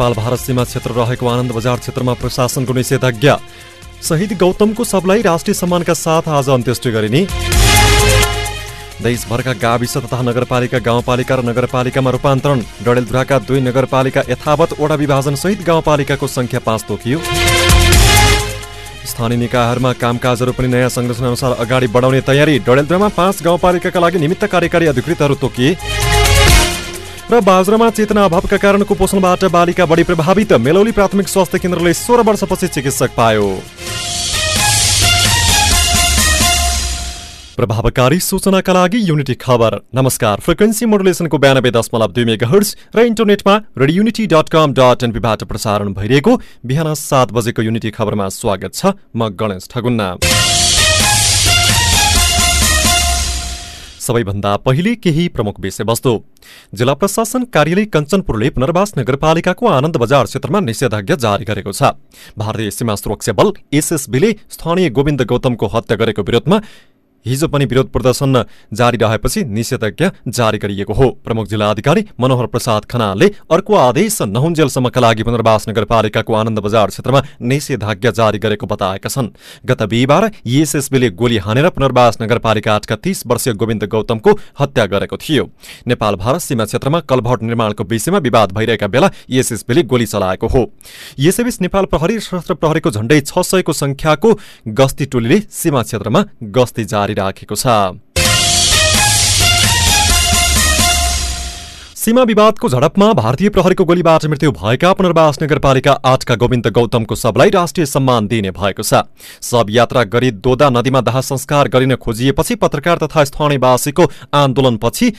नेपाल भारत सीमा क्षेत्र रहेको आनन्द बजार क्षेत्रमा प्रशासनको निषेधाज्ञा। शहीद गौतमको सबलाई राष्ट्रिय सम्मानका साथ आज अन्त्येष्टि गरिने। देशभरका गाविस तथा नगरपालिका गाउँपालिका र नगरपालिकामा रूपान्तरण। डडेलधुराका दुई नगरपालिका यथावत वडा विभाजन सहित गाउँपालिकाको सङ्ख्या पाँच तोकियो। स्थानीय निकायहरूमा कामकाजहरू पनि नयाँ संरचना अनुसार अगाडि बढाउने तयारी। डडेलधुरामा पाँच गाउँपालिकाका लागि निमित्त कार्यकारी अधिकृतहरू तोकिए। र बाजुरामा चेतना अभावका कारण कुपोषणबाट बालिका बढी प्रभावित। मेलौली प्राथमिक स्वास्थ्य केन्द्रले सोह्र वर्षपछि चिकित्सक पायो। प्रभावकारी सूचनाका लागि युनिटी खबर। नमस्कार फ्रिक्वेन्सी मोडुलेसनको बयानब्बे दशमलव दुई मेगा हर्स र इन्टरनेटमा Radio Unity dot com dot एनपीबाट प्रसारण भइरहेको बिहान सात बजेको युनिटी खबरमा स्वागत छ म गणेश ठगुन्ना। सबैभन्दा पहिले केही प्रमुख विषयवस्तु। जिल्ला प्रशासन कार्यालय कञ्चनपुरले पुनर्वास नगरपालिकाको आनन्द बजार क्षेत्रमा निषेधाज्ञा जारी गरेको छ। भारतीय सीमा सुरक्षा बल एसएसबीले स्थानीय गोविन्द गौतमको हत्या गरेको विरोधमा हिजो पनि विरोध प्रदर्शन जारी रहेपछि निषेधाज्ञा जारी गरिएको हो। प्रमुख जिल्ला अधिकारी मनोहर प्रसाद खनालले अर्को आदेश नहुन्जेलसम्मका लागि पुनर्वास नगरपालिकाको आनन्द बजार क्षेत्रमा निषेधाज्ञा जारी गरेको बताएका छन्। गत बिहिबार इएसएसबीले गोली हानेर पुनर्वास नगरपालिका आठका तीस वर्षीय गोविन्द गौतमको हत्या गरेको थियो। नेपाल भारत सीमा क्षेत्रमा कलभट निर्माणको विषयमा विवाद भइरहेका बेला इएसएसबीले गोली चलाएको हो। यसैबीच नेपाल प्रहरी सशस्त्र प्रहरीको झण्डै छ सयको संख्याको गस्ती टोलीले सीमा क्षेत्रमा गस्ती जारी जारी छ सीमा विवादको झडपमा भारतीय प्रहरीको गोलीबाट मृत्यु भएका पुनर्वास नगरपालिका आठका गोविन्द गौतमको सबलाई राष्ट्रिय सम्मान दिइने भएको छ सब यात्रा गरी दोदा नदीमा दाह संस्कार गरिन खोजिएपछि पत्रकार तथा स्थानीयवासीको आन्दोलनपछि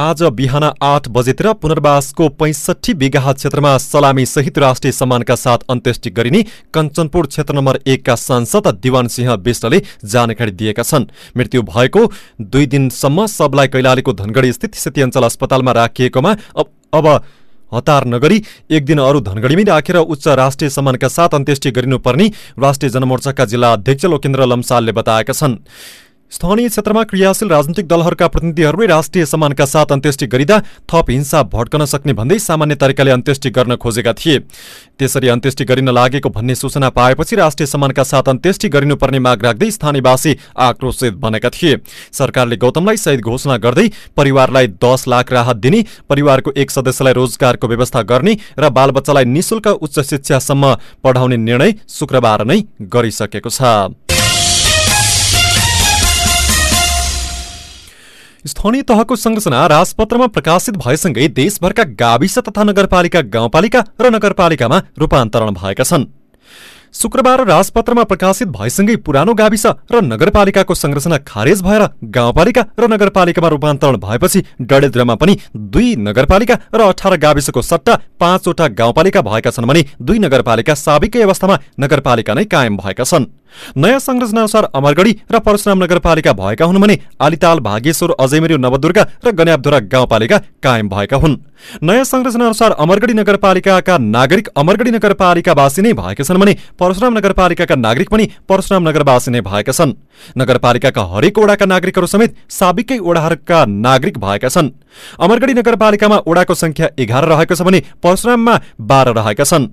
आज बिहान आठ बजेतिर पुनर्वासको पैंसठी बिघा क्षेत्रमा सलामी सहित राष्ट्रिय सम्मानका साथ अन्त्येष्टि गरिने कञ्चनपुर क्षेत्र नम्बर एकका सांसद दिवान सिंह विष्टले जानकारी दिएका छन्। मृत्यु भएको दुई दिनसम्म सबलाई कैलालीको धनगढी स्थित सेती अञ्चल अस्पतालमा राखिएकोमा अब हतार नगरी एक दिन अरू धनगढीमै राखेर उच्च राष्ट्रिय सम्मानका साथ अन्त्येष्टि गरिनुपर्ने राष्ट्रिय जनमोर्चाका जिल्ला अध्यक्ष लोकेन्द्र लम्सालले बताएका छन्। स्थानीय क्षेत्रमा क्रियाशील राजनैतिक दलहरूका प्रतिनिधिहरूले राष्ट्रिय सम्मानका साथ अन्त्येष्टि गरिँदा थप हिंसा भड्कन सक्ने भन्दै सामान्य तरिकाले अन्त्येष्टि गर्न खोजेका थिए। त्यसरी अन्त्येष्टि गरिन लागेको भन्ने सूचना पाएपछि राष्ट्रिय सम्मानका साथ अन्त्येष्टि गरिनुपर्ने माग राख्दै स्थानीयवासी आक्रोशित बनेका थिए। सरकारले गौतमलाई शहीद घोषणा गर्दै परिवारलाई दस लाख राहत दिने परिवारको एक सदस्यलाई रोजगारको व्यवस्था गर्ने र बालबच्चालाई निशुल्क उच्च शिक्षासम्म पढाउने निर्णय शुक्रबार नै गरिसकेको छ। स्थानीय तहको संरचना राजपत्रमा प्रकाशित भएसँगै देशभरका गाविस तथा नगरपालिका गाउँपालिका र नगरपालिकामा रूपान्तरण भएका छन्। शुक्रबार राजपत्रमा प्रकाशित भएसँगै पुरानो गाविस र नगरपालिकाको संरचना खारेज भएर गाउँपालिका र नगरपालिकामा रूपान्तरण भएपछि डडेलधुरामा पनि दुई नगरपालिका र अठार गाविसको सट्टा पाँचवटा गाउँपालिका भएका छन् भने दुई नगरपालिका साबिकै अवस्थामा नगरपालिका नै कायम भएका छन्। नयाँ संरचना अनुसार अमरगढी र परशुराम नगरपालिका भएका हुन् भने आलिताल भागेश्वर अजयमेरी नवदुर्गा र गन्याबधुरा गाउँपालिका कायम भएका हुन्। नयाँ संरचना अनुसार अमरगढी नगरपालिकाका नागरिक अमरगढी नगरपालिकावासी नै भएका छन् भने परशुराम नगरपालिकाका नागरिक पनि परशुराम नगरवासी नै भएका छन्। नगरपालिकाका हरेक ओडाका नागरिकहरू समेत साबिकै ओडाहरूका नागरिक भएका छन्। अमरगढी नगरपालिकामा ओडाको संख्या एघार रहेको छ भने परशुराममा बाह्र रहेका छन्।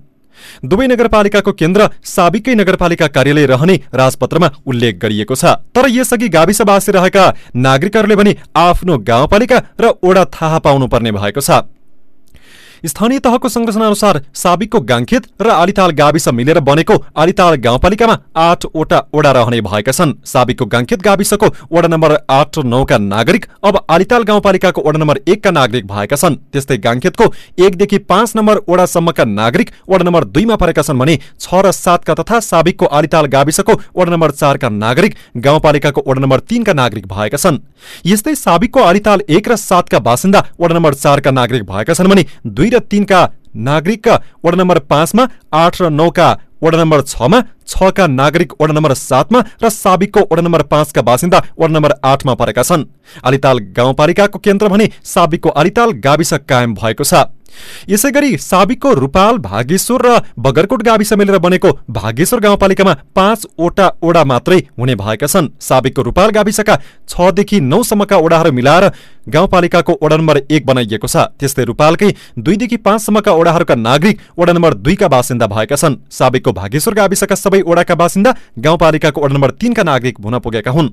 दुवै नगरपालिकाको केन्द्र साबिकै नगरपालिका कार्यालय रहने राजपत्रमा उल्लेख गरिएको छ। तर यसअघि गाविसवासी रहेका नागरिकहरूले भने आफ्नो गाउँपालिका र ओडा थाहा पाउनुपर्ने भएको छ। स्थानीय तहको संरचना अनुसार साबिकको गाङखेत र आलिताल गाविस मिलेर बनेको आलिताल गाउँपालिकामा आठवटा ओडा रहने भएका छन्। साबिकको गाङखेत गाविसको वडा नम्बर आठ नौका नागरिक अब आलिताल गाउँपालिकाको वडा नम्बर एकका नागरिक भएका छन्। त्यस्तै गाङखेतको एकदेखि पाँच नम्बर ओडासम्मका नागरिक वडा नम्बर दुईमा परेका छन् भने छ र सातका तथा साबिकको आलिताल गाविसको वडा नम्बर चारका नागरिक गाउँपालिकाको वडा नम्बर तीनका नागरिक भएका छन्। यस्तै साबिकको आलिताल एक र सातका बासिन्दा वडा नम्बर चारका नागरिक भएका छन् भने दुई र तीनका नागरिकका वडा नम्बर पाँचमा आठ र नौका वडा नम्बर छमा छका नागरिक वडा नम्बर सातमा र साबिकको वडा नम्बर पाँचका बासिन्दा वडा नम्बर आठमा परेका छन्। अलिताल गाउँपालिकाको केन्द्र भने साबिकको अलिताल गाविस कायम भएको छ। यसै गरी साबिकको रूपाल भागेश्वर र बगरकोट गाविस मिलेर बनेको भागेश्वर गाउँपालिकामा पाँचवटा ओडा मात्रै हुने भएका छन्। साबिकको रूपाल गाविसका छदेखि नौसम्मका ओडाहरू मिलाएर गाउँपालिकाको ओडा नम्बर एक बनाइएको छ। त्यस्तै रूपालकै दुईदेखि पाँचसम्मका ओडाहरूका नागरिक ओडा नम्बर दुईका बासिन्दा भएका छन्। साबिकको भागेश्वर गाविसका सबै ओडाका बासिन्दा गाउँपालिकाको ओडा नम्बर तीनका नागरिक हुन पुगेका हुन्।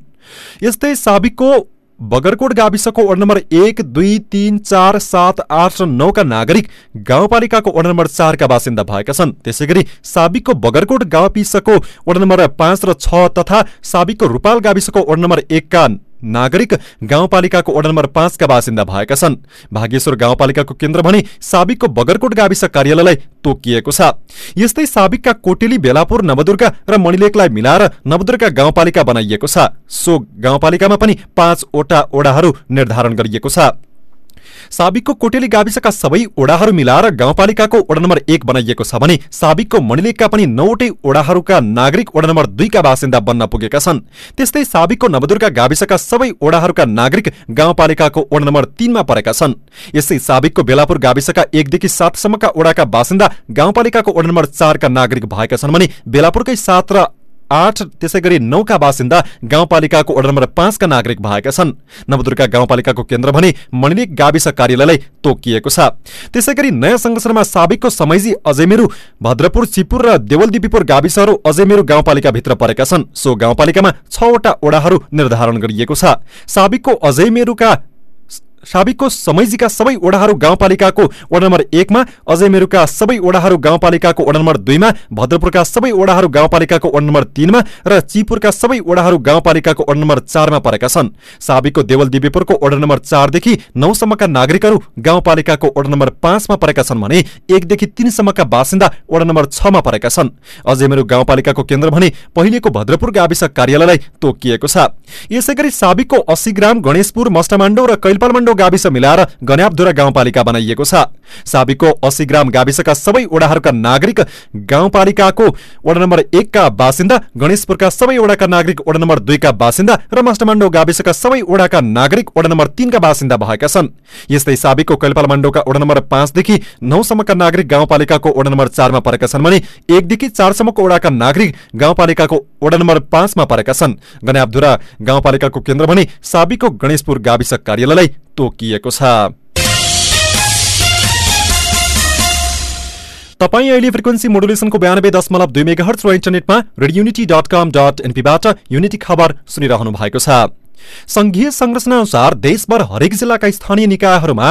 यस्तै साबिकको बगरकोट गाविसको वडा नम्बर एक दुई तिन चार सात आठ र नौका नागरिक गाउँपालिकाको वडा नम्बर चारका बासिन्दा भएका छन्। त्यसै गरी साबिकको बगरकोट गाविसको वडा नम्बर पाँच र छ तथा साबिकको रूपाल गाविसको वडा नम्बर एकका नागरिक गाउँपालिकाको वडा नम्बर पाँचका बासिन्दा भएका छन्। भागेश्वर गाउँपालिकाको केन्द्र भने साबिकको बगरकोट गाविस कार्यालयलाई तोकिएको छ। यस्तै साबिकका कोटेली बेलापुर नवदुर्गा र मणिलेकलाई मिलाएर नवदुर्गा गाउँपालिका बनाइएको छ। सो गाउँपालिकामा पनि पाँचवटा ओडाहरू निर्धारण गरिएको छ। साबिकको कोटेली गाविसका सबै ओडाहरू मिलाएर गाउँपालिकाको ओडा नम्बर एक बनाइएको छ भने साबिकको मणिलेकका पनि नौवटै ओडाहरूका नागरिक ओडा नम्बर दुईका बासिन्दा बन्न पुगेका छन्। त्यस्तै साबिकको नवदुर्गा गाविसका सबै ओडाहरूका नागरिक गाउँपालिकाको ओडा नम्बर तीनमा परेका छन्। यसै साबिकको बेलापुर गाविसका एकदेखि सातसम्मका ओडाका बासिन्दा गाउँपालिकाको ओडा नम्बर चारका नागरिक भएका छन् भने बेलापुरकै सात र आठ त्यसै गरी नौका बासिन्दा गाउँपालिकाको वडा नम्बर पाँचका नागरिक भएका छन्। नवदुर्गा गाउँपालिकाको केन्द्र भने मणिलिक गाविस कार्यालयलाई तोकिएको छ। त्यसै गरी नयाँ संरचनामा साबिकको समैजी अजयमेरु भद्रपुर चिपुर र देवलदिपीपुर गाविसहरू अजयमेरु गाउँपालिकाभित्र परेका छन्। सो गाउँपालिकामा छवटा ओडाहरू निर्धारण गरिएको छ। साबिकको अजयमेरुका साबिकको समैजीका सबै ओडाहरू गाउँपालिकाको वडा नम्बर एकमा अझै मेरुका सबै ओडाहरू गाउँपालिकाको वडा नम्बर दुईमा भद्रपुरका सबै ओडाहरू गाउँपालिकाको वडा नम्बर तीनमा र चिपुरका सबै ओडाहरू गाउँपालिकाको वडा नम्बर चारमा परेका छन्। साबिकको देवल दिव्यपुरको वडा नम्बर चारदेखि नौसम्मका नागरिकहरू गाउँपालिकाको वडा नम्बर पाँचमा परेका छन् भने एकदेखि तीनसम्मका बासिन्दा वडा नम्बर छमा परेका छन्। अझै मेरो गाउँपालिकाको केन्द्र भने पहिलेको भद्रपुर गाविस कार्यालयलाई तोकिएको छ। यसै गरी साबिकको अस्सी ग्राम गणेशपुर मष्टमाण्डो र कैलपालमाण्डो गाविस मिलाएर गन्यापधुरा गाउँपालिका बनाइएको छ। साबिकको अस्सी ग्राम गाविसका सबै ओडाहरूका नागरिक गाउँपालिकाको वडा नम्बर एकका बासिन्दा गणेशपुरका सबै ओडाका नागरिक वडा नम्बर दुईका बासिन्दा र मास्टमाण्डो गाविसका सबै ओडाका नागरिक वडा नम्बर तीनका बासिन्दा भएका छन्। यस्तै साबिकको कैलपालमाण्डोका वडा नम्बर पाँचदेखि नौसम्मका नागरिक गाउँपालिकाको वडा नम्बर चारमा परेका छन् भने एकदेखि चारसम्मको ओडाका नागरिक गाउँपालिकाको वडा नम्बर पाँचमा परेका छन्। गन्यापधुरा गाउँपालिकाको केन्द्र भने साबिकको गणेशपुर गाविस कार्यालयलाई तोकिएको छ। तपाईँ अहिले फ्रिक्वेन्सी मोडुलेसनको बयानब्बे दशमलव दुई मेगा हर्च र इन्टरनेटमा Radio Unity dot com dot एनपीबाट unity खबर सुनिरहनु भएको छ। संघीय संरचना अनुसार देशभर हरेक जिल्लाका स्थानीय निकायहरूमा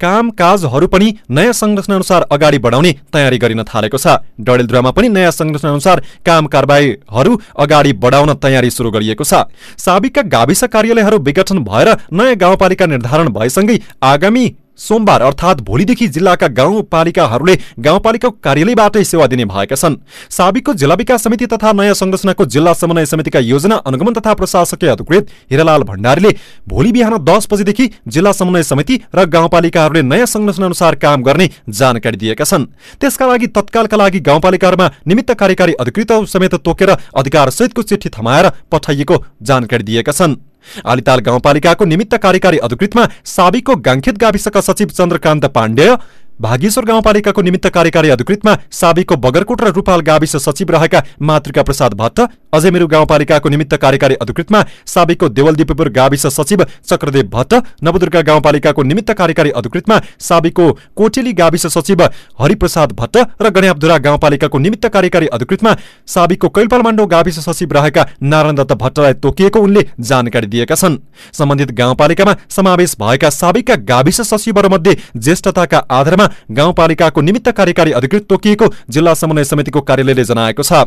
काम काजहरू पनि नयाँ संरचना अनुसार अगाडि बढाउने तयारी गरिन थालेको छ। डडेलधुरामा पनि नयाँ संरचना अनुसार काम कारवाहीहरू अगाडि बढाउन तयारी सुरु गरिएको छ। साबिकका गाविस कार्यालयहरू विघटन भएर नयाँ गाउँपालिका निर्धारण भएसँगै आगामी सोमबार अर्थात् भोलिदेखि जिल्लाका गाउँपालिकाहरूले गाउँपालिकाको कार्यालयबाटै सेवा दिने भएका छन्। साबिकको जिल्ला विकास समिति तथा नयाँ संरचनाको जिल्ला समन्वय समितिका योजना अनुगमन तथा प्रशासकीय अधिकृत हिरालाल भण्डारीले भोलि बिहान दस बजेदेखि जिल्ला समन्वय समिति र गाउँपालिकाहरूले नयाँ संरचना अनुसार काम गर्ने जानकारी दिएका छन्। त्यसका लागि तत्कालका लागि गाउँपालिकाहरूमा निमित्त कार्यकारी अधिकृत समेत तोकेर अधिकार सहितको चिठी थमाएर पठाइएको जानकारी दिएका छन्। आलिताल गाउँपालिकाको निमित्त कार्यकारी अधिकृतमा साबिकको गाङखेत गाविसका सचिव चन्द्रकान्त पाण्डेय भागेश्वर गाउँपालिकाको निमित्त कार्यकारी अधिकृतमा साबिकको बगरकोट र रूपाल गाविस सचिव रहेका मातृका प्रसाद भट्ट अझै गाउँपालिकाको निमित्त कार्यकारी अधिकृतमा साबिकको देवलदिपुर गाविस सचिव चक्रदेव भट्ट नवदुर्गा गाउँपालिकाको निमित्त कार्यकारी अधिकृतमा साबिकको कोटेली गाविस सचिव हरिप्रसाद भट्ट र गण्यापधुरा गाउँपालिकाको निमित्त कार्यकारी अधिकृतमा साबिकको कैलपालमाण्डो गाविस सचिव रहेका नारायण दत्त भट्टलाई तोकिएको उनले जानकारी दिएका छन्। सम्बन्धित गाउँपालिकामा समावेश भएका साबिकका गाविस सचिवहरूमध्ये ज्येष्ठताका आधारमा गाउँपालिकाको निमित्त कार्यकारी अधिकृत तोकिएको जिल्ला समन्वय समितिको कार्यालयले जनाएको छ।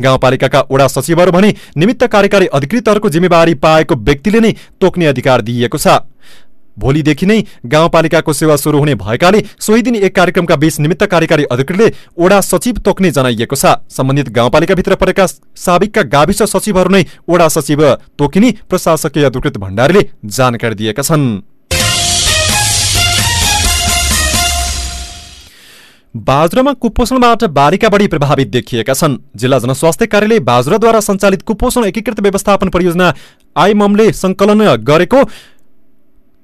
गाउँपालिकाका वडा सचिवहरू भने निमित्त कार्यकारी अधिकृतहरूको जिम्मेवारी पाएको व्यक्तिले नै तोक्ने अधिकार दिइएको छ। भोलिदेखि नै गाउँपालिकाको सेवा सुरु हुने भएकाले सोही दिन एक कार्यक्रमका बीच निमित्त कार्यकारी अधिकृतले ओडा सचिव तोक्ने जनाइएको छ। सम्बन्धित गाउँपालिकाभित्र परेका साबिकका गाविस सचिवहरू नै ओडा सचिव तोकिने प्रशासकीय अधिकृत भण्डारीले जानकारी दिएका छन्। बाजुरामा कुपोषणबाट बारीका बढी प्रभावित देखिएका छन्। जिल्ला जनस्वास्थ्य कार्यालय बाजुराद्वारा सञ्चालित कुपोषण एकीकृत व्यवस्थापन परियोजना आइममले सङ्कलन गरेको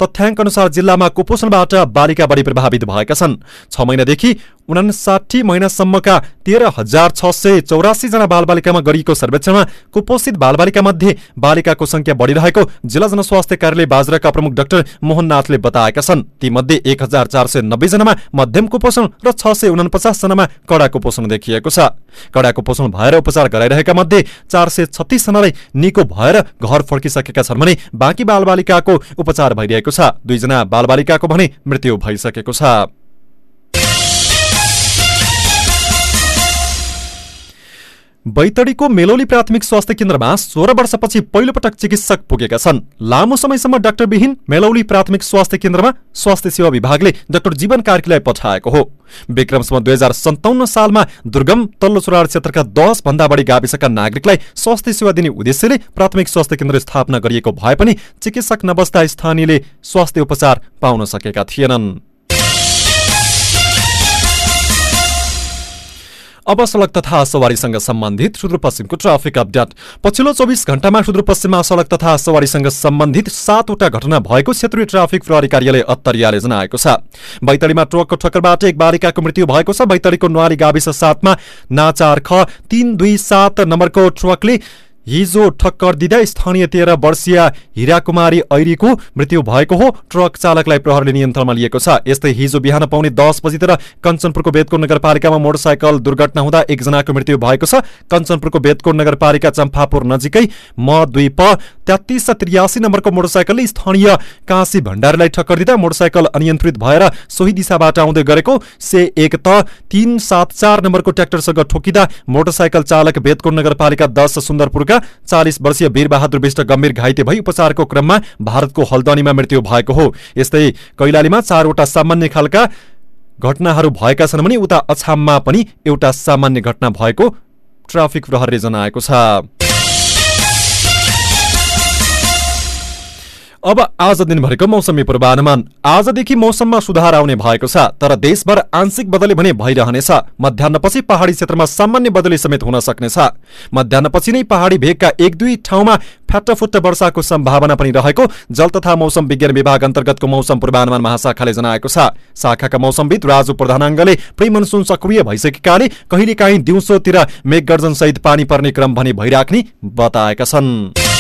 तथ्याङ्क अनुसार जिल्लामा कुपोषणबाट बालिका बढी प्रभावित भएका छन्। छ महिनादेखि उनासाठी महिनासम्मका तेह्र हजार छ सय चौरासी जना बालबालिकामा गरिएको सर्वेक्षणमा कुपोषित बालबालिका मध्ये बालिकाको संख्या बढ़िरहेको जिल्ला जनस्वास्थ्य कार्यालय बाजुराका प्रमुख डाक्टर मोहननाथले बताएका छन्। तीमध्ये एक हजार चार सय नब्बे जनामा मध्यम कुपोषण र छ सय उनपचास जनामा कडा कुपोषण देखिएको छ। कडा कुपोषण भएर उपचार गराइरहेका मध्ये चार सय छत्तिस जनालाई निको भएर घर फर्किसकेका छन् भने बाँकी बालबालिकाको उपचार भइरहेको छ। दुईजना बालबालिकाको भने मृत्यु भइसकेको छ। बैतडीको मेलौली प्राथमिक स्वास्थ्य केन्द्रमा सोह्र वर्षपछि पहिलोपटक चिकित्सक पुगेका छन्। लामो समयसम्म डाक्टरविहीन मेलौली प्राथमिक स्वास्थ्य केन्द्रमा स्वास्थ्य सेवा विभागले डाक्टर जीवन कार्कीलाई पठाएको हो। विक्रमसम्म दुई हजार सन्ताउन्न सालमा दुर्गम तल्लो चुराड क्षेत्रका दस भन्दा बढी गाविसका नागरिकलाई स्वास्थ्य सेवा दिने उद्देश्यले प्राथमिक स्वास्थ्य केन्द्र स्थापना गरिएको भए पनि चिकित्सक नबस्दा स्थानीयले स्वास्थ्य उपचार पाउन सकेका थिएनन्। अब सड़क तथा सवारीसँग सम्बन्धित सुदूरपश्चिमको ट्राफिक अपडेट। पछिल्लो चौबिस घण्टामा सुदूरपश्चिममा सड़क तथा सवारीसँग सम्बन्धित सातवटा घटना भएको क्षेत्रीय ट्राफिक प्रहरी कार्यालय अत्तरियाले जनाएको छ। बैतडीमा ट्रकको ठक्करबाट एक बालिकाको मृत्यु भएको छ। बैतडीको नुवारी गाविस सातमा नाचार ख तीन दुई सात नम्बरको ट्रकले हिजो ठक्कर दिँदा स्थानीय तेह्र वर्षीय हिराकुमारी ऐरीको मृत्यु भएको हो। ट्रक चालकलाई प्रहरले नियन्त्रणमा लिएको छ। यस्तै हिजो बिहान पाउने दस बजीतिर कञ्चनपुरको बेदकोट नगरपालिकामा मोटरसाइकल दुर्घटना हुँदा एकजनाको मृत्यु भएको छ। कञ्चनपुरको बेदकोट नगरपालिका चम्फापुर नजिकै म दुई प तेत्तिस त्रियासी नम्बरको मोटरसाइकलले स्थानीय काँसी भण्डारीलाई ठक्कर दिँदा मोटरसाइकल अनियन्त्रित भएर सोही दिशाबाट आउँदै गरेको से एक त तीन सात चार नम्बरको ट्र्याक्टरसँग ठोकिँदा मोटरसाइकल चालक बेदकोट नगरपालिका दस सुन्दरपुरका चालिस वर्षीय वीरबहादुर विष्ट गम्भीर घाइते भई उपचारको क्रममा भारतको हल्दनीमा मृत्यु भएको हो। यस्तै कैलालीमा चारवटा सामान्य खालका घटनाहरू भएका छन् भने उता अछाममा पनि एउटा सामान्य घटना भएको ट्राफिक प्रहरीले जनाएको छ। अब आज दिनभरिको मौसमी पूर्वानुमान। आजदेखि मौसममा सुधार आउने भएको छ तर देशभर आंशिक बदली भने भइरहनेछ। मध्याहपछि पहाड़ी क्षेत्रमा सामान्य बदली समेत हुन सक्नेछ। मध्याहपछि नै पहाड़ी भेगका एक दुई ठाउँमा फ्याटफुट्ट वर्षाको सम्भावना पनि रहेको जल तथा मौसम विज्ञान विभाग अन्तर्गतको मौसम पूर्वानुमान महाशाखाले जनाएको छ। शाखाका मौसमविद राजु प्रधानाङ्गले प्री मनसुन सक्रिय भइसकेकाले कहिलेकाहीँ दिउँसोतिर मेघगर्जन सहित पानी पर्ने क्रम भने भइराख्ने बताएका छन्।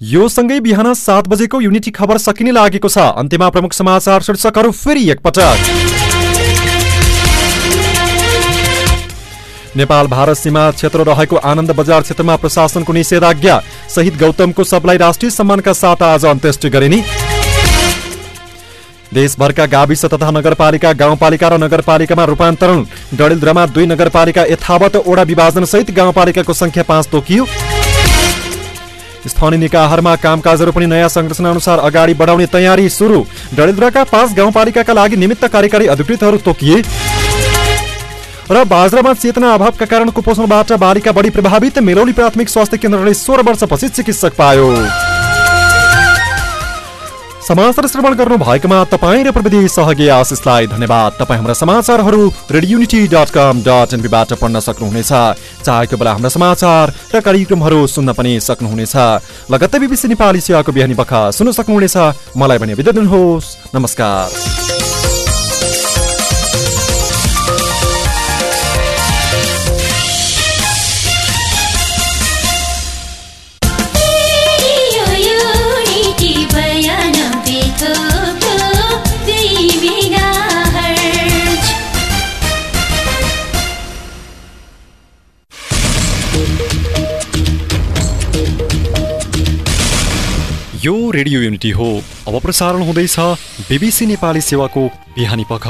यो सँगै बिहान सात बजेको युनिटी खबर सकिने लागेको छ। अन्त्यमा प्रमुख समाचार शीर्षकहरू फेरि एकपटक। नेपाल भारत सीमा क्षेत्र रहेको आनन्द बजार क्षेत्रमा प्रशासनको निषेधाज्ञा। शहीद गौतमको सबलाई राष्ट्रिय सम्मानका साथ आज अन्त्येष्टि गरिने। देशभरका गाविस तथा नगरपालिका गाउँपालिका र नगरपालिकामा रूपान्तरण। डडेलधुरामा दुई नगरपालिका यथावत ओडा विभाजन सहित गाउँपालिकाको संख्या पाँच तोकियो। स्थानीय निकायहरूमा कामकाजहरू पनि नयाँ संरचना अनुसार अगाडि बढाउने तयारी सुरु। डडेलधुराका पाँच गाउँपालिकाका लागि निमित्त कार्यकारी अधिकृतहरू तोकिए। र बाजरामा चेतना अभावका कारण कुपोषणबाट बालिका बढी प्रभावित मेलौली प्राथमिक स्वास्थ्य केन्द्रले सोह्र वर्षपछि चिकित्सक पायो। समाचार श्रवण गर्नु भएकोमा तपाईँ र प्रविधि सहयोगी आशिषलाई धन्यवाद। तपाईँ हाम्रा समाचारहरू रेडियोनिटी डट कम डट एनपीबाट पढ्न सक्नुहुनेछ। चाहेको बेला हाम्रा समाचार र कार्यक्रमहरू सुन्न पनि सक्नुहुनेछ। लगत्तै बिबिसी नेपाली सेवाको बिहानी बखा सुन्न सक्नुहुनेछ। मलाई पनि बिदा दिनुहोस्। नमस्कार। रेडियो युनिटी हो। अब प्रसारण हुँदैछ बिबिसी नेपाली सेवाको बिहानी पख।